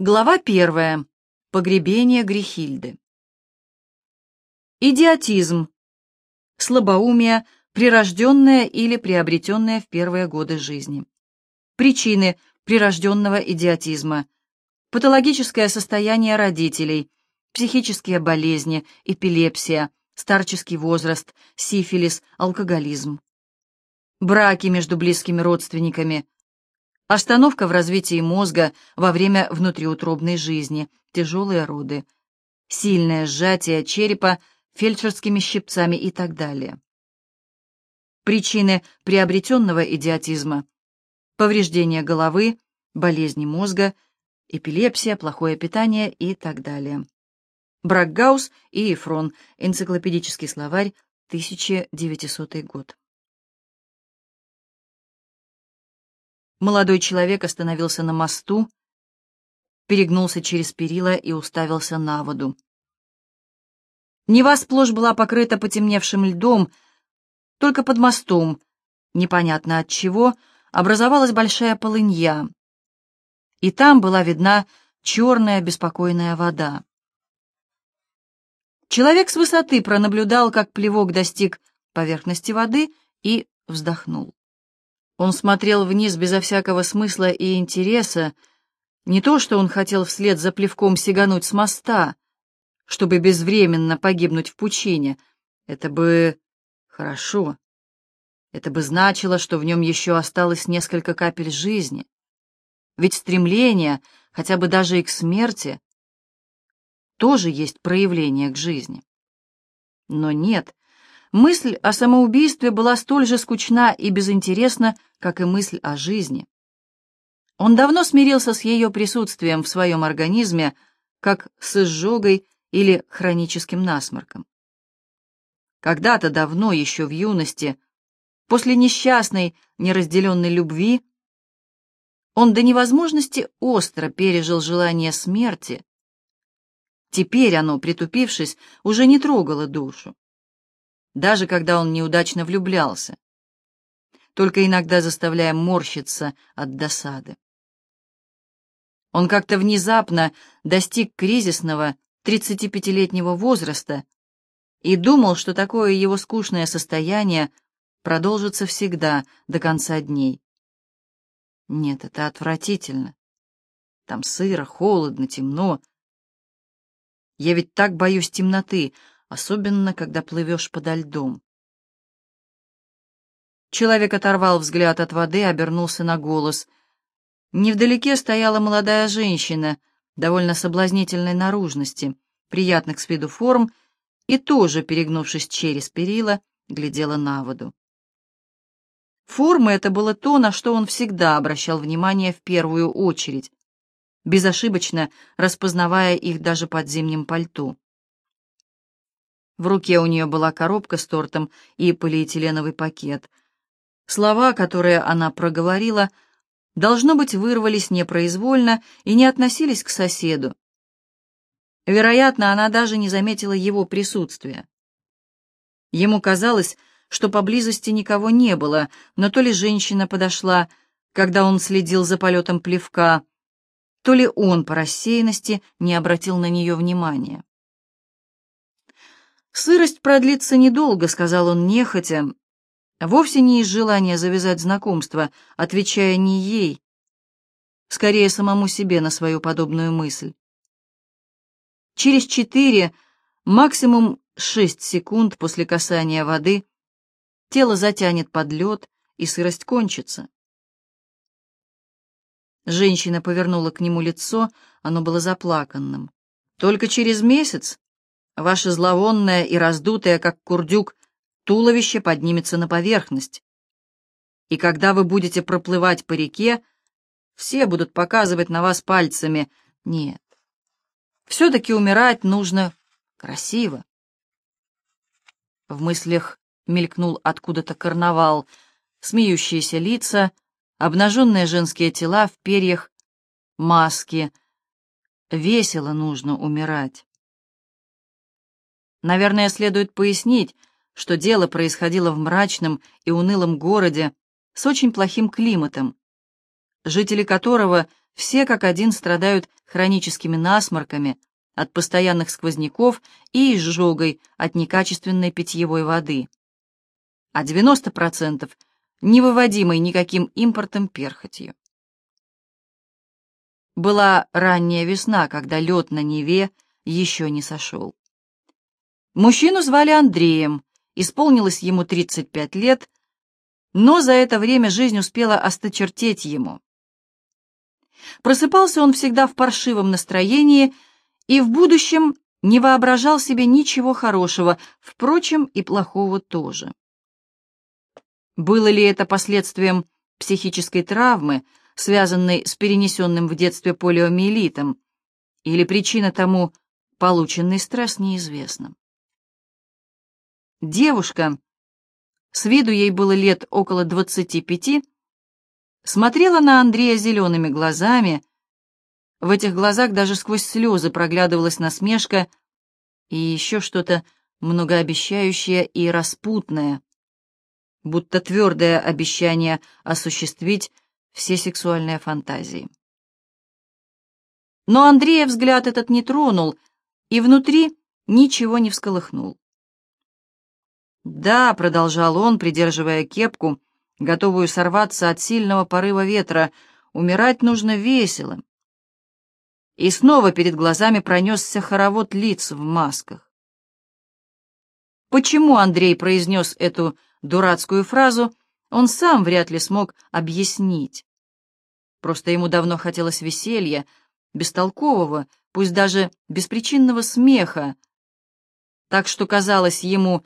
Глава первая. Погребение Грехильды. Идиотизм. Слабоумие, прирожденное или приобретенное в первые годы жизни. Причины прирожденного идиотизма. Патологическое состояние родителей, психические болезни, эпилепсия, старческий возраст, сифилис, алкоголизм. Браки между близкими родственниками – Остановка в развитии мозга во время внутриутробной жизни, тяжелые роды, сильное сжатие черепа фельдшерскими щипцами и так далее. Причины приобретенного идиотизма – повреждение головы, болезни мозга, эпилепсия, плохое питание и так далее. Бракгаус и Ефрон. Энциклопедический словарь, 1900 год. Молодой человек остановился на мосту, перегнулся через перила и уставился на воду. Нева сплошь была покрыта потемневшим льдом, только под мостом, непонятно от чего, образовалась большая полынья, и там была видна черная беспокойная вода. Человек с высоты пронаблюдал, как плевок достиг поверхности воды и вздохнул. Он смотрел вниз безо всякого смысла и интереса, не то, что он хотел вслед за плевком сигануть с моста, чтобы безвременно погибнуть в пучине. Это бы хорошо. Это бы значило, что в нем еще осталось несколько капель жизни. Ведь стремление, хотя бы даже и к смерти, тоже есть проявление к жизни. Но нет, Мысль о самоубийстве была столь же скучна и безинтересна, как и мысль о жизни. Он давно смирился с ее присутствием в своем организме, как с изжогой или хроническим насморком. Когда-то давно, еще в юности, после несчастной, неразделенной любви, он до невозможности остро пережил желание смерти. Теперь оно, притупившись, уже не трогало душу даже когда он неудачно влюблялся, только иногда заставляя морщиться от досады. Он как-то внезапно достиг кризисного 35-летнего возраста и думал, что такое его скучное состояние продолжится всегда, до конца дней. Нет, это отвратительно. Там сыро, холодно, темно. Я ведь так боюсь темноты, особенно когда плывешь подо льдом. Человек оторвал взгляд от воды, обернулся на голос. Невдалеке стояла молодая женщина, довольно соблазнительной наружности, приятных с виду форм, и тоже, перегнувшись через перила, глядела на воду. Формы — это было то, на что он всегда обращал внимание в первую очередь, безошибочно распознавая их даже под зимним пальто. В руке у нее была коробка с тортом и полиэтиленовый пакет. Слова, которые она проговорила, должно быть, вырвались непроизвольно и не относились к соседу. Вероятно, она даже не заметила его присутствия. Ему казалось, что поблизости никого не было, но то ли женщина подошла, когда он следил за полетом плевка, то ли он по рассеянности не обратил на нее внимания. «Сырость продлится недолго», — сказал он нехотя, вовсе не из желания завязать знакомство, отвечая не ей, скорее самому себе на свою подобную мысль. Через четыре, максимум шесть секунд после касания воды тело затянет под лед, и сырость кончится. Женщина повернула к нему лицо, оно было заплаканным. «Только через месяц?» Ваше зловонное и раздутое, как курдюк, туловище поднимется на поверхность. И когда вы будете проплывать по реке, все будут показывать на вас пальцами. Нет, все-таки умирать нужно красиво. В мыслях мелькнул откуда-то карнавал, смеющиеся лица, обнаженные женские тела в перьях, маски. Весело нужно умирать. Наверное, следует пояснить, что дело происходило в мрачном и унылом городе с очень плохим климатом, жители которого все как один страдают хроническими насморками от постоянных сквозняков и изжогой от некачественной питьевой воды, а 90% невыводимой никаким импортом перхотью. Была ранняя весна, когда лед на Неве еще не сошел. Мужчину звали Андреем, исполнилось ему 35 лет, но за это время жизнь успела осточертеть ему. Просыпался он всегда в паршивом настроении и в будущем не воображал себе ничего хорошего, впрочем, и плохого тоже. Было ли это последствием психической травмы, связанной с перенесенным в детстве полиомиелитом, или причина тому полученный стресс неизвестна. Девушка, с виду ей было лет около двадцати пяти, смотрела на Андрея зелеными глазами. В этих глазах даже сквозь слезы проглядывалась насмешка и еще что-то многообещающее и распутное, будто твердое обещание осуществить все сексуальные фантазии. Но Андрея взгляд этот не тронул, и внутри ничего не всколыхнул. «Да», — продолжал он, придерживая кепку, готовую сорваться от сильного порыва ветра, — «умирать нужно весело». И снова перед глазами пронесся хоровод лиц в масках. Почему Андрей произнес эту дурацкую фразу, он сам вряд ли смог объяснить. Просто ему давно хотелось веселья, бестолкового, пусть даже беспричинного смеха, так что казалось ему,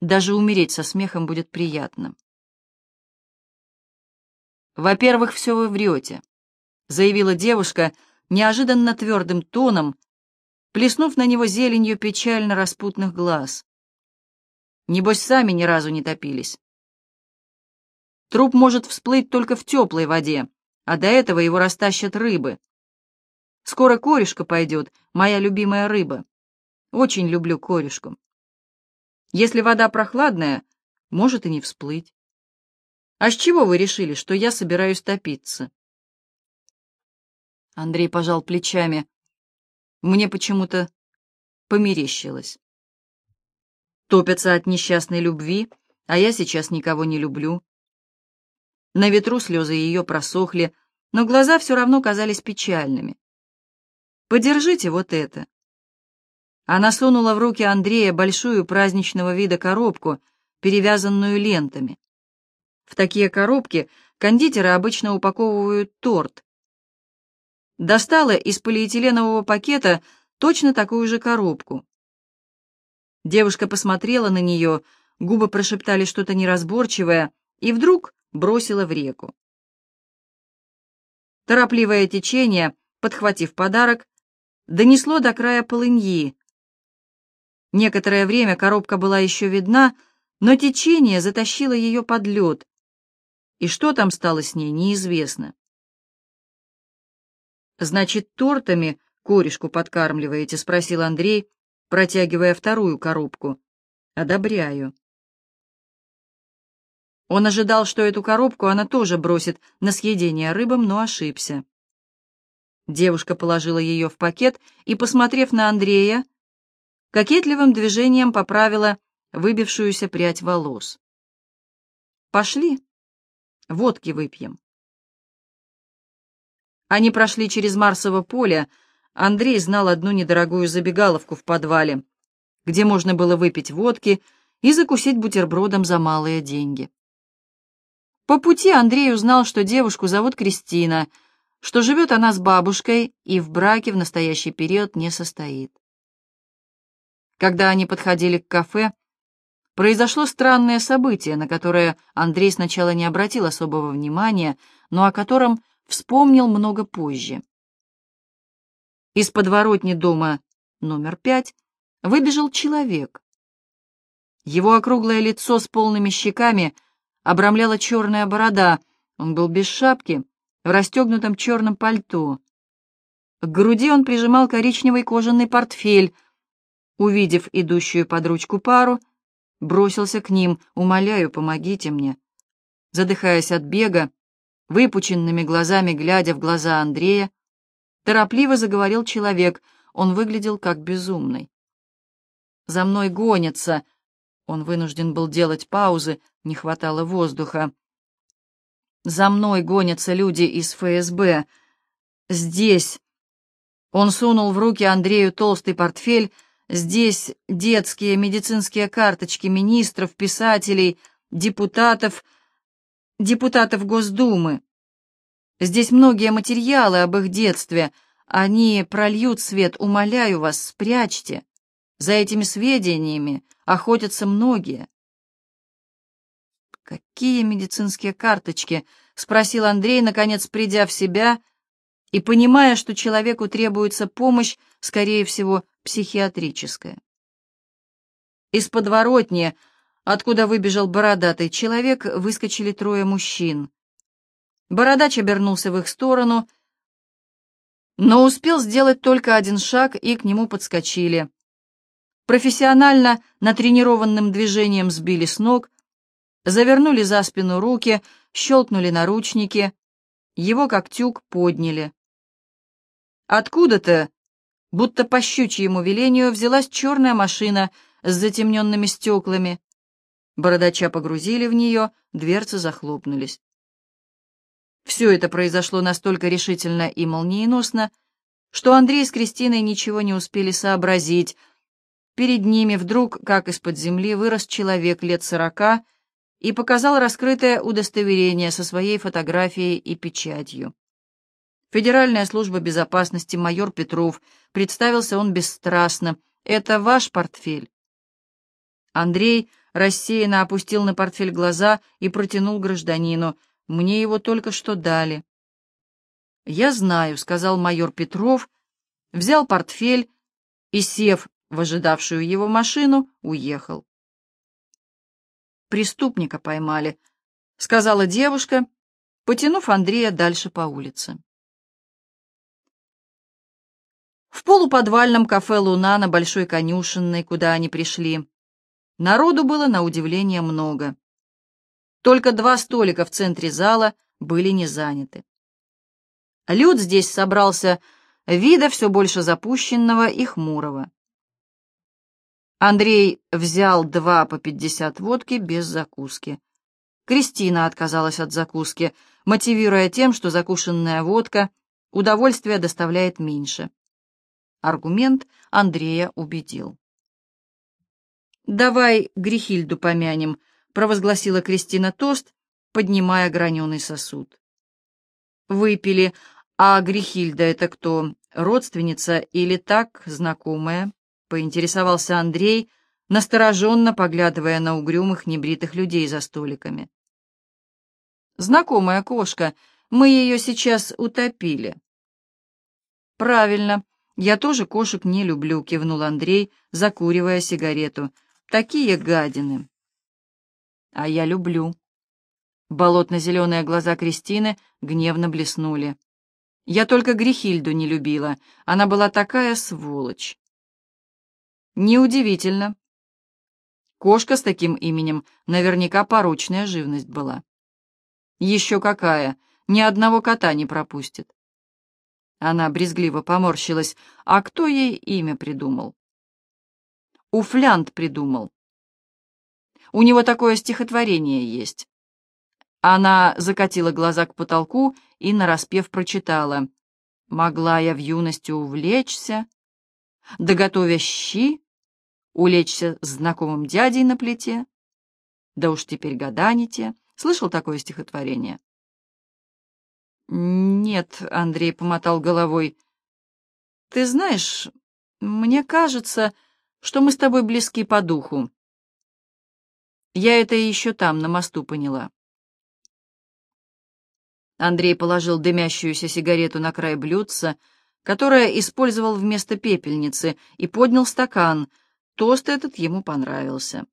даже умереть со смехом будет приятно. «Во-первых, все вы врете», — заявила девушка неожиданно твердым тоном, плеснув на него зеленью печально распутных глаз. Небось, сами ни разу не топились. Труп может всплыть только в теплой воде, а до этого его растащат рыбы. Скоро корешка пойдет, моя любимая рыба. Очень люблю корешку. Если вода прохладная, может и не всплыть. А с чего вы решили, что я собираюсь топиться? Андрей пожал плечами. Мне почему-то померещилось топятся от несчастной любви, а я сейчас никого не люблю. На ветру слезы ее просохли, но глаза все равно казались печальными. «Подержите вот это». Она сунула в руки Андрея большую праздничного вида коробку, перевязанную лентами. В такие коробки кондитеры обычно упаковывают торт. Достала из полиэтиленового пакета точно такую же коробку. Девушка посмотрела на нее, губы прошептали что-то неразборчивое и вдруг бросила в реку. Торопливое течение, подхватив подарок, донесло до края полыньи. Некоторое время коробка была еще видна, но течение затащило ее под лед, и что там стало с ней, неизвестно. «Значит, тортами корешку подкармливаете?» — спросил Андрей, протягивая вторую коробку. «Одобряю». Он ожидал, что эту коробку она тоже бросит на съедение рыбам, но ошибся. Девушка положила ее в пакет и, посмотрев на Андрея, кокетливым движением поправила выбившуюся прядь волос. «Пошли, водки выпьем». Они прошли через Марсово поле, Андрей знал одну недорогую забегаловку в подвале, где можно было выпить водки и закусить бутербродом за малые деньги. По пути Андрей узнал, что девушку зовут Кристина, что живет она с бабушкой и в браке в настоящий период не состоит. Когда они подходили к кафе, произошло странное событие, на которое Андрей сначала не обратил особого внимания, но о котором вспомнил много позже. Из подворотни дома номер пять выбежал человек. Его округлое лицо с полными щеками обрамляла черная борода, он был без шапки, в расстегнутом черном пальто. К груди он прижимал коричневый кожаный портфель. Увидев идущую под ручку пару, бросился к ним, умоляю, помогите мне. Задыхаясь от бега, Выпученными глазами, глядя в глаза Андрея, торопливо заговорил человек, он выглядел как безумный. «За мной гонятся!» Он вынужден был делать паузы, не хватало воздуха. «За мной гонятся люди из ФСБ. Здесь!» Он сунул в руки Андрею толстый портфель. «Здесь детские медицинские карточки министров, писателей, депутатов, депутатов Госдумы. Здесь многие материалы об их детстве. Они прольют свет, умоляю вас, спрячьте. За этими сведениями охотятся многие. «Какие медицинские карточки?» — спросил Андрей, наконец придя в себя и понимая, что человеку требуется помощь, скорее всего, психиатрическая. Из подворотни откуда выбежал бородатый человек, выскочили трое мужчин. Бородач обернулся в их сторону, но успел сделать только один шаг, и к нему подскочили. Профессионально натренированным движением сбили с ног, завернули за спину руки, щелкнули наручники, его как тюк подняли. Откуда-то, будто по щучьему велению, взялась черная машина с затемненными стеклами, Бородача погрузили в нее, дверцы захлопнулись. Все это произошло настолько решительно и молниеносно, что Андрей с Кристиной ничего не успели сообразить. Перед ними вдруг, как из-под земли, вырос человек лет сорока и показал раскрытое удостоверение со своей фотографией и печатью. Федеральная служба безопасности, майор Петров, представился он бесстрастно. «Это ваш портфель?» Андрей рассеянно опустил на портфель глаза и протянул гражданину. «Мне его только что дали». «Я знаю», — сказал майор Петров, взял портфель и, сев в ожидавшую его машину, уехал. «Преступника поймали», — сказала девушка, потянув Андрея дальше по улице. В полуподвальном кафе «Луна» на Большой конюшенной, куда они пришли, Народу было на удивление много. Только два столика в центре зала были не заняты. Люд здесь собрался вида все больше запущенного и хмурого. Андрей взял два по пятьдесят водки без закуски. Кристина отказалась от закуски, мотивируя тем, что закушенная водка удовольствие доставляет меньше. Аргумент Андрея убедил. «Давай Грехильду помянем», — провозгласила Кристина тост, поднимая граненый сосуд. Выпили, а Грехильда — это кто, родственница или так, знакомая? — поинтересовался Андрей, настороженно поглядывая на угрюмых небритых людей за столиками. «Знакомая кошка, мы ее сейчас утопили». «Правильно, я тоже кошек не люблю», — кивнул Андрей, закуривая сигарету. Такие гадины. А я люблю. Болотно-зеленые глаза Кристины гневно блеснули. Я только Грехильду не любила. Она была такая сволочь. Неудивительно. Кошка с таким именем наверняка порочная живность была. Еще какая, ни одного кота не пропустит. Она брезгливо поморщилась. А кто ей имя придумал? Уфлянт придумал. У него такое стихотворение есть. Она закатила глаза к потолку и нараспев прочитала. «Могла я в юности увлечься, да готовя щи, улечься с знакомым дядей на плите, да уж теперь года не те». Слышал такое стихотворение? «Нет», — Андрей помотал головой. «Ты знаешь, мне кажется, что мы с тобой близки по духу. Я это еще там, на мосту, поняла. Андрей положил дымящуюся сигарету на край блюдца, которое использовал вместо пепельницы, и поднял стакан. Тост этот ему понравился.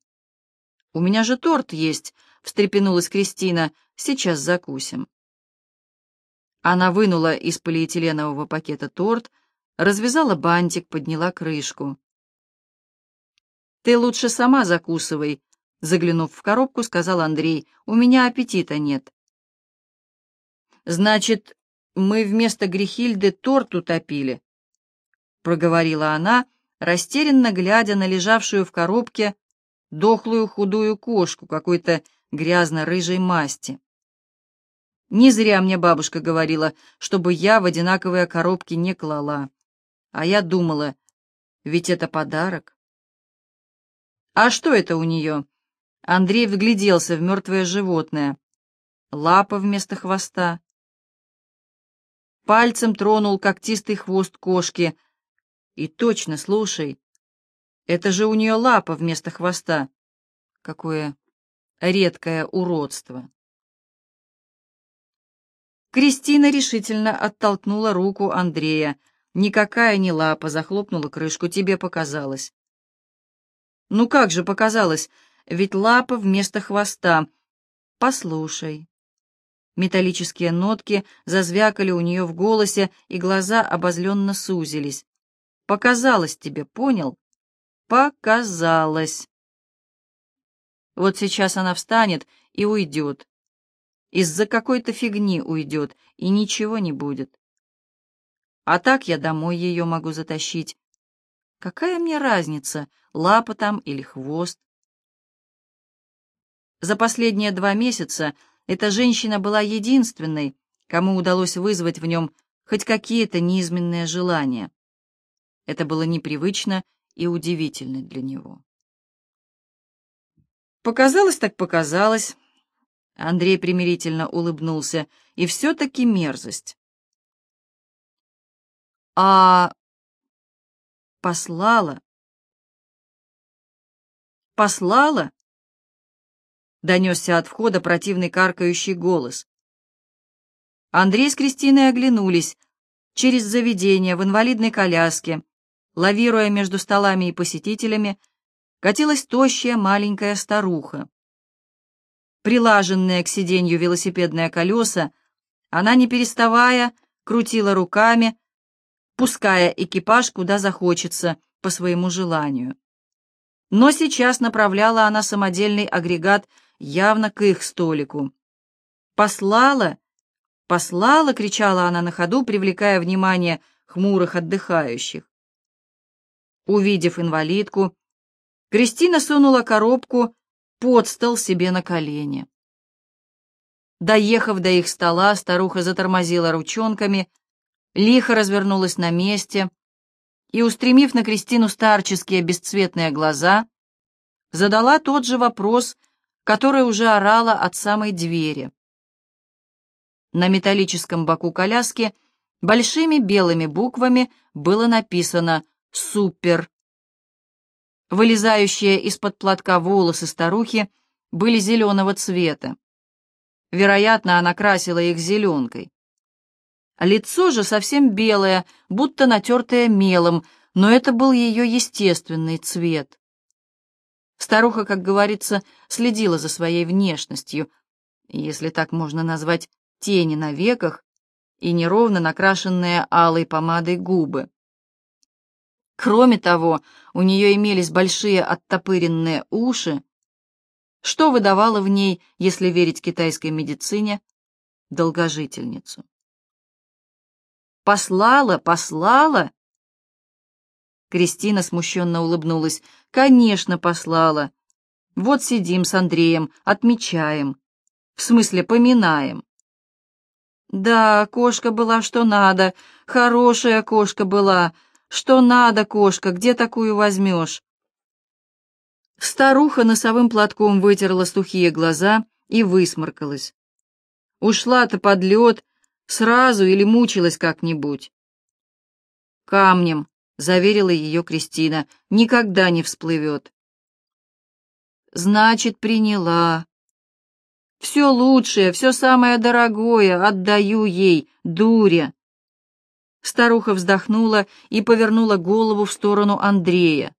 «У меня же торт есть», — встрепенулась Кристина. «Сейчас закусим». Она вынула из полиэтиленового пакета торт, развязала бантик, подняла крышку. «Ты лучше сама закусывай», — заглянув в коробку, сказал Андрей. «У меня аппетита нет». Значит, мы вместо Грехильды торт утопили, — проговорила она, растерянно глядя на лежавшую в коробке дохлую худую кошку какой-то грязно-рыжей масти. Не зря мне бабушка говорила, чтобы я в одинаковые коробки не клала. А я думала, ведь это подарок. А что это у нее? Андрей вгляделся в мертвое животное. Лапа вместо хвоста. Пальцем тронул когтистый хвост кошки. И точно, слушай, это же у нее лапа вместо хвоста. Какое редкое уродство. Кристина решительно оттолкнула руку Андрея. Никакая не лапа, захлопнула крышку, тебе показалось. Ну как же показалось, ведь лапа вместо хвоста. Послушай. Металлические нотки зазвякали у нее в голосе, и глаза обозленно сузились. Показалось тебе, понял? Показалось. Вот сейчас она встанет и уйдет. Из-за какой-то фигни уйдет, и ничего не будет. А так я домой ее могу затащить. Какая мне разница, лапа там или хвост? За последние два месяца эта женщина была единственной, кому удалось вызвать в нем хоть какие-то низменные желания. Это было непривычно и удивительно для него. Показалось так показалось. Андрей примирительно улыбнулся. И все-таки мерзость. А послала? Послала? Донесся от входа противный каркающий голос. Андрей с Кристиной оглянулись. Через заведение в инвалидной коляске, лавируя между столами и посетителями, катилась тощая маленькая старуха. Прилаженные к сиденью велосипедные колеса, она, не переставая, крутила руками, пуская экипаж куда захочется, по своему желанию. Но сейчас направляла она самодельный агрегат явно к их столику. «Послала! Послала!» — кричала она на ходу, привлекая внимание хмурых отдыхающих. Увидев инвалидку, Кристина сунула коробку под стол себе на колени. Доехав до их стола, старуха затормозила ручонками, лихо развернулась на месте и, устремив на Кристину старческие бесцветные глаза, задала тот же вопрос, который уже орала от самой двери. На металлическом боку коляски большими белыми буквами было написано «Супер». Вылезающие из-под платка волосы старухи были зеленого цвета. Вероятно, она красила их зеленкой. Лицо же совсем белое, будто натертое мелом, но это был ее естественный цвет. Старуха, как говорится, следила за своей внешностью, если так можно назвать тени на веках и неровно накрашенные алой помадой губы. Кроме того, у нее имелись большие оттопыренные уши, что выдавало в ней, если верить китайской медицине, долгожительницу. «Послала, послала!» Кристина смущенно улыбнулась. «Конечно, послала. Вот сидим с Андреем, отмечаем. В смысле, поминаем». «Да, кошка была что надо, хорошая кошка была», «Что надо, кошка, где такую возьмешь?» Старуха носовым платком вытерла сухие глаза и высморкалась. Ушла-то под лед сразу или мучилась как-нибудь. «Камнем», — заверила ее Кристина, — «никогда не всплывет». «Значит, приняла. Все лучшее, все самое дорогое отдаю ей, дуря. Старуха вздохнула и повернула голову в сторону Андрея.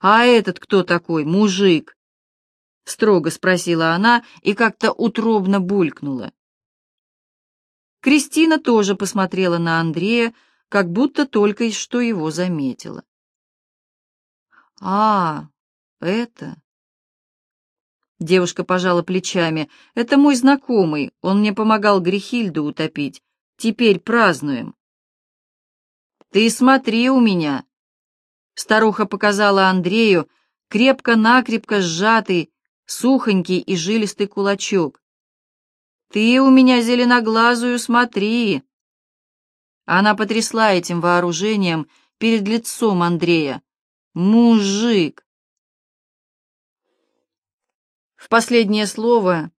«А этот кто такой, мужик?» — строго спросила она и как-то утробно булькнула. Кристина тоже посмотрела на Андрея, как будто только что его заметила. «А, это...» Девушка пожала плечами. «Это мой знакомый, он мне помогал Грехильду утопить. Теперь празднуем». «Ты смотри у меня!» Старуха показала Андрею крепко-накрепко сжатый, сухонький и жилистый кулачок. «Ты у меня зеленоглазую смотри!» Она потрясла этим вооружением перед лицом Андрея. «Мужик!» В последнее слово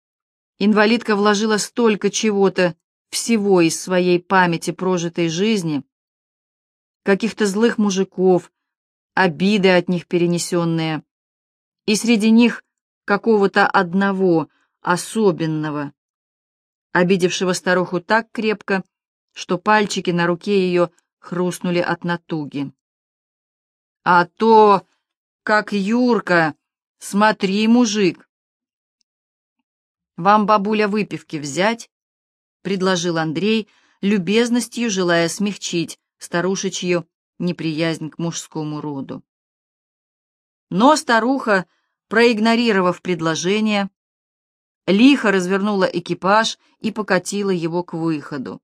инвалидка вложила столько чего-то, всего из своей памяти прожитой жизни, каких-то злых мужиков, обиды от них перенесенные, и среди них какого-то одного, особенного, обидевшего старуху так крепко, что пальчики на руке ее хрустнули от натуги. «А то, как Юрка, смотри, мужик!» «Вам, бабуля, выпивки взять?» — предложил Андрей, любезностью желая смягчить старушечью неприязнь к мужскому роду. Но старуха, проигнорировав предложение, лихо развернула экипаж и покатила его к выходу.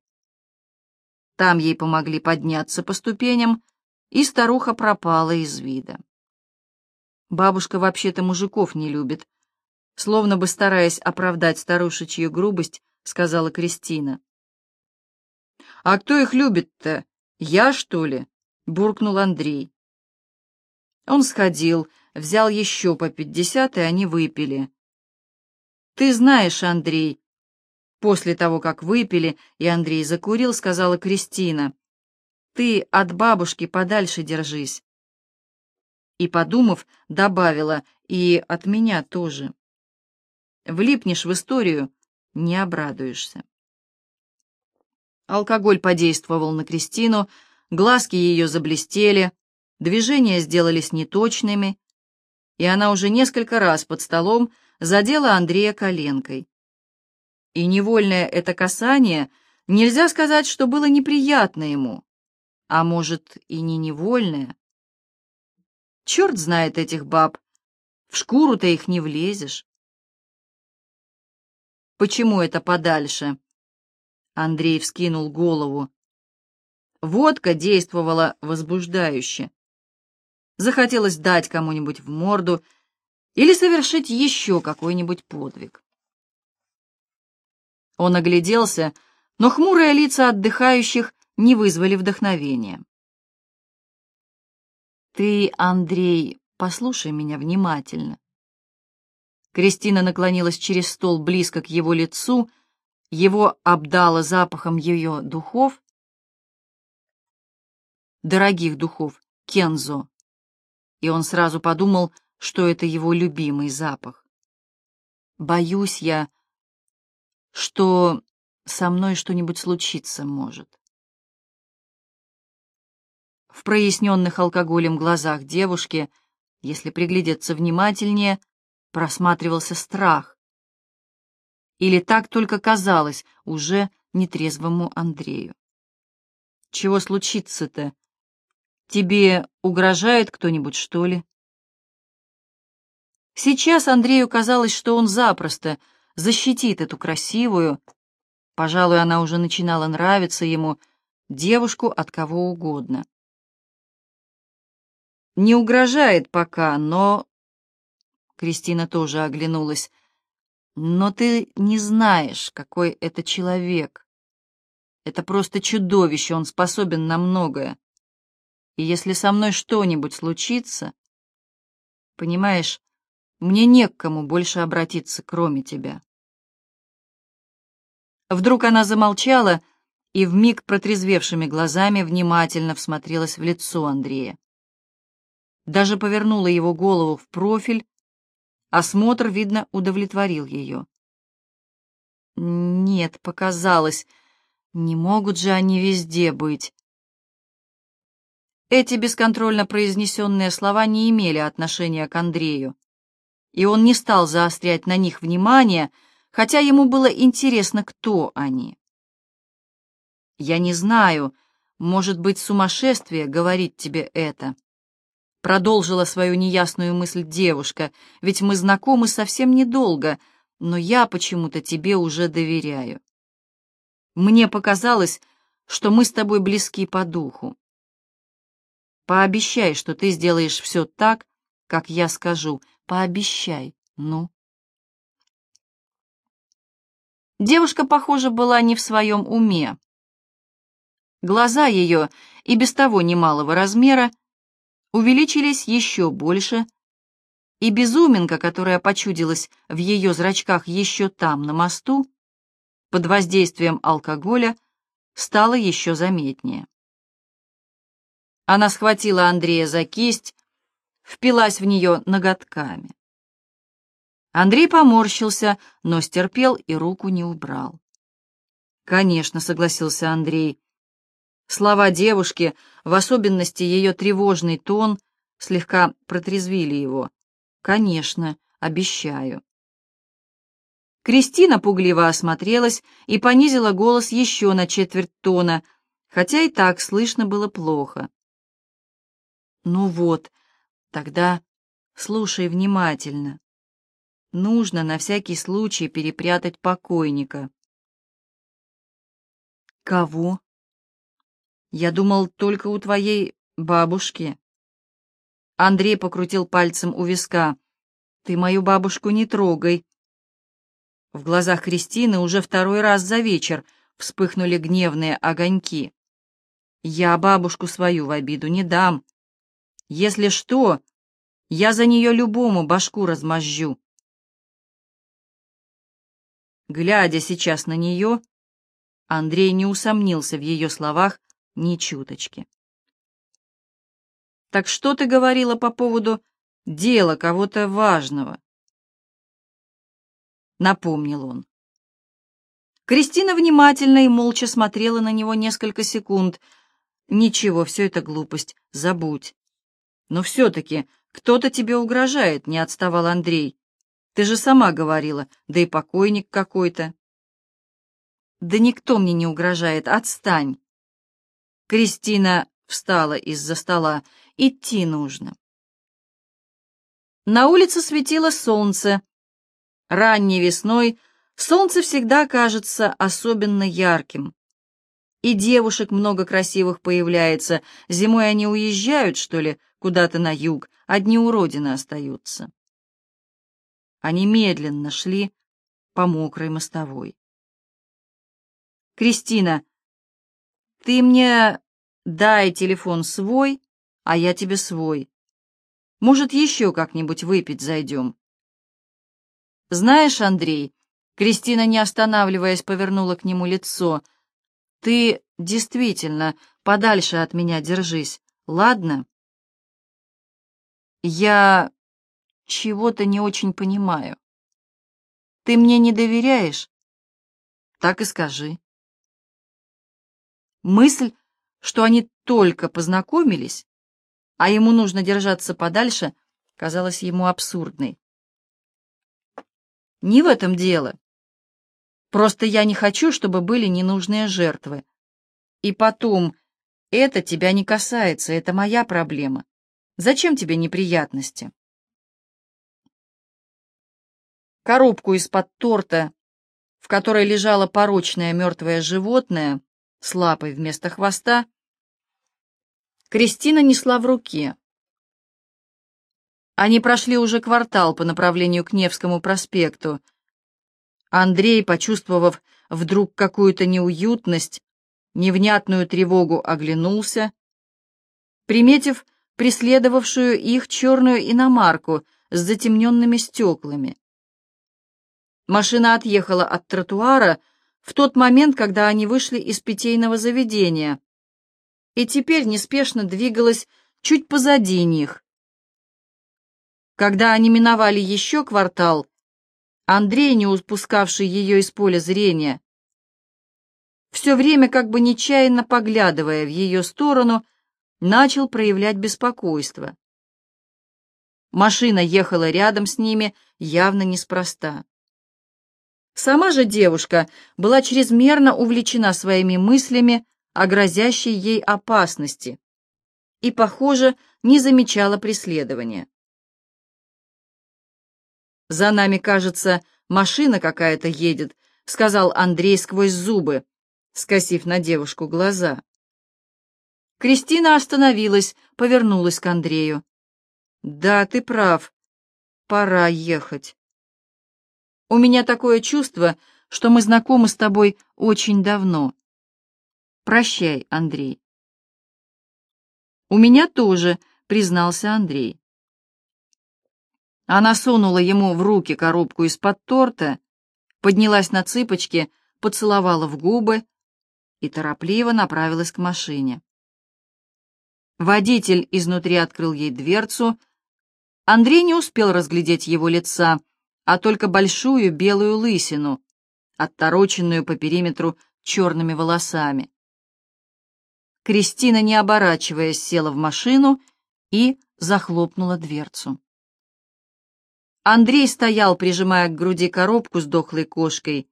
Там ей помогли подняться по ступеням, и старуха пропала из вида. Бабушка вообще-то мужиков не любит, Словно бы стараясь оправдать старушечью грубость, сказала Кристина. «А кто их любит-то? Я, что ли?» — буркнул Андрей. Он сходил, взял еще по пятьдесят, и они выпили. «Ты знаешь, Андрей...» После того, как выпили, и Андрей закурил, сказала Кристина. «Ты от бабушки подальше держись». И, подумав, добавила, «И от меня тоже». Влипнешь в историю, не обрадуешься. Алкоголь подействовал на Кристину, глазки ее заблестели, движения сделались неточными, и она уже несколько раз под столом задела Андрея коленкой. И невольное это касание, нельзя сказать, что было неприятно ему, а может и не невольное. Черт знает этих баб, в шкуру-то их не влезешь. Почему это подальше? Андрей вскинул голову. Водка действовала возбуждающе. Захотелось дать кому-нибудь в морду или совершить еще какой-нибудь подвиг. Он огляделся, но хмурые лица отдыхающих не вызвали вдохновения. «Ты, Андрей, послушай меня внимательно. Кристина наклонилась через стол близко к его лицу, его обдала запахом ее духов, дорогих духов, Кензо, и он сразу подумал, что это его любимый запах. Боюсь я, что со мной что-нибудь случиться может. В проясненных алкоголем глазах девушки, если приглядеться внимательнее, просматривался страх. Или так только казалось уже нетрезвому Андрею. Чего случится-то? Тебе угрожает кто-нибудь, что ли? Сейчас Андрею казалось, что он запросто защитит эту красивую, пожалуй, она уже начинала нравиться ему, девушку от кого угодно. Не угрожает пока, но Кристина тоже оглянулась. «Но ты не знаешь, какой это человек. Это просто чудовище, он способен на многое. И если со мной что-нибудь случится, понимаешь, мне не к кому больше обратиться, кроме тебя». Вдруг она замолчала и вмиг протрезвевшими глазами внимательно всмотрелась в лицо Андрея. Даже повернула его голову в профиль, Осмотр, видно, удовлетворил ее. Нет, показалось, не могут же они везде быть. Эти бесконтрольно произнесенные слова не имели отношения к Андрею, и он не стал заострять на них внимание, хотя ему было интересно, кто они. «Я не знаю, может быть, сумасшествие говорит тебе это. Продолжила свою неясную мысль девушка, ведь мы знакомы совсем недолго, но я почему-то тебе уже доверяю. Мне показалось, что мы с тобой близки по духу. Пообещай, что ты сделаешь все так, как я скажу. Пообещай, ну. Девушка, похоже, была не в своем уме. Глаза ее, и без того немалого размера, увеличились еще больше, и безуминка, которая почудилась в ее зрачках еще там, на мосту, под воздействием алкоголя, стала еще заметнее. Она схватила Андрея за кисть, впилась в нее ноготками. Андрей поморщился, но стерпел и руку не убрал. «Конечно», — согласился Андрей. Слова девушки, в особенности ее тревожный тон, слегка протрезвили его. «Конечно, обещаю». Кристина пугливо осмотрелась и понизила голос еще на четверть тона, хотя и так слышно было плохо. «Ну вот, тогда слушай внимательно нужно на всякий случай перепрятать покойника. Кого? Я думал, только у твоей бабушки. Андрей покрутил пальцем у виска. Ты мою бабушку не трогай. В глазах Кристины уже второй раз за вечер вспыхнули гневные огоньки. Я бабушку свою в обиду не дам. Если что, я за нее любому башку размозжу. Глядя сейчас на нее, Андрей не усомнился в ее словах ни чуточки. «Так что ты говорила по поводу дела кого-то важного?» Напомнил он. Кристина внимательно и молча смотрела на него несколько секунд. «Ничего, все это глупость, забудь». «Но все-таки кто-то тебе угрожает», — не отставал Андрей. Ты же сама говорила, да и покойник какой-то. Да никто мне не угрожает, отстань. Кристина встала из-за стола. Идти нужно. На улице светило солнце. Ранней весной солнце всегда кажется особенно ярким. И девушек много красивых появляется. Зимой они уезжают, что ли, куда-то на юг, одни уродины остаются. Они медленно шли по мокрой мостовой. «Кристина, ты мне дай телефон свой, а я тебе свой. Может, еще как-нибудь выпить зайдем?» «Знаешь, Андрей...» Кристина, не останавливаясь, повернула к нему лицо. «Ты действительно подальше от меня держись, ладно?» «Я чего-то не очень понимаю. Ты мне не доверяешь? Так и скажи. Мысль, что они только познакомились, а ему нужно держаться подальше, казалась ему абсурдной. Не в этом дело. Просто я не хочу, чтобы были ненужные жертвы. И потом, это тебя не касается, это моя проблема. Зачем тебе неприятности? коробку из-под торта, в которой лежало порочное мертвое животное с лапой вместо хвоста, Кристина несла в руке. Они прошли уже квартал по направлению к Невскому проспекту. Андрей, почувствовав вдруг какую-то неуютность, невнятную тревогу, оглянулся, приметив преследовавшую их черную иномарку с затемненными стеклами. Машина отъехала от тротуара в тот момент, когда они вышли из питейного заведения, и теперь неспешно двигалась чуть позади них. Когда они миновали еще квартал, Андрей, не упускавший ее из поля зрения, все время как бы нечаянно поглядывая в ее сторону, начал проявлять беспокойство. Машина ехала рядом с ними явно неспроста. Сама же девушка была чрезмерно увлечена своими мыслями о грозящей ей опасности и, похоже, не замечала преследования. «За нами, кажется, машина какая-то едет», — сказал Андрей сквозь зубы, скосив на девушку глаза. Кристина остановилась, повернулась к Андрею. «Да, ты прав. Пора ехать. У меня такое чувство, что мы знакомы с тобой очень давно. Прощай, Андрей». «У меня тоже», — признался Андрей. Она сунула ему в руки коробку из-под торта, поднялась на цыпочки, поцеловала в губы и торопливо направилась к машине. Водитель изнутри открыл ей дверцу. Андрей не успел разглядеть его лица, а только большую белую лысину, оттороченную по периметру черными волосами. Кристина, не оборачиваясь, села в машину и захлопнула дверцу. Андрей стоял, прижимая к груди коробку с дохлой кошкой,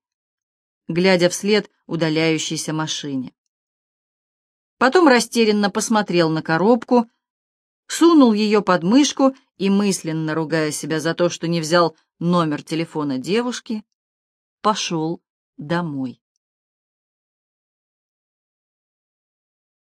глядя вслед удаляющейся машине. Потом растерянно посмотрел на коробку, сунул ее под мышку и, мысленно ругая себя за то, что не взял номер телефона девушки, пошел домой.